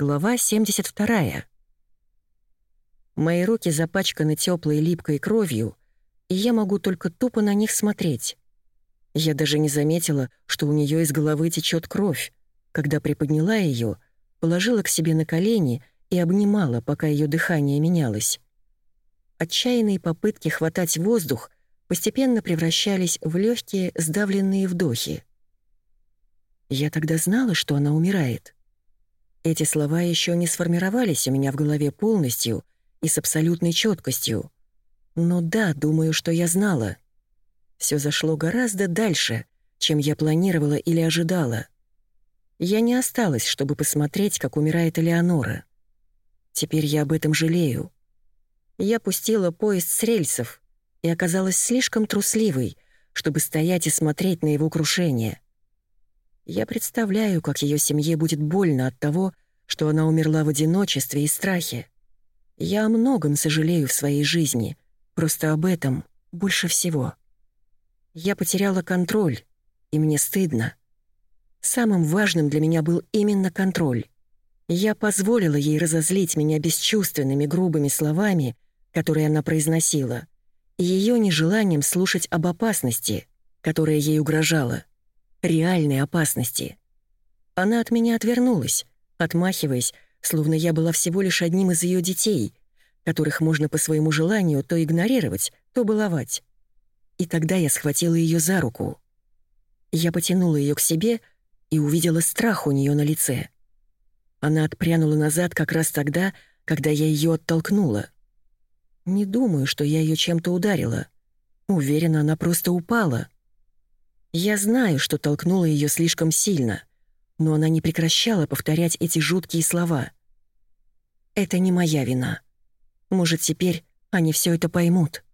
Глава 72. Мои руки запачканы теплой липкой кровью, и я могу только тупо на них смотреть. Я даже не заметила, что у нее из головы течет кровь, когда приподняла ее, положила к себе на колени и обнимала, пока ее дыхание менялось. Отчаянные попытки хватать воздух постепенно превращались в легкие сдавленные вдохи. Я тогда знала, что она умирает. Эти слова еще не сформировались у меня в голове полностью и с абсолютной четкостью. Но да, думаю, что я знала. Все зашло гораздо дальше, чем я планировала или ожидала. Я не осталась, чтобы посмотреть, как умирает Элеонора. Теперь я об этом жалею. Я пустила поезд с рельсов и оказалась слишком трусливой, чтобы стоять и смотреть на его крушение. Я представляю, как ее семье будет больно от того, что она умерла в одиночестве и страхе. Я о многом сожалею в своей жизни, просто об этом больше всего. Я потеряла контроль, и мне стыдно. Самым важным для меня был именно контроль. Я позволила ей разозлить меня бесчувственными грубыми словами, которые она произносила, и ее нежеланием слушать об опасности, которая ей угрожала реальной опасности. Она от меня отвернулась, отмахиваясь, словно я была всего лишь одним из ее детей, которых можно по своему желанию то игнорировать, то баловать. И тогда я схватила ее за руку. Я потянула ее к себе и увидела страх у нее на лице. Она отпрянула назад как раз тогда, когда я ее оттолкнула. Не думаю, что я ее чем-то ударила. Уверена, она просто упала. Я знаю, что толкнула ее слишком сильно, но она не прекращала повторять эти жуткие слова. «Это не моя вина. Может, теперь они все это поймут».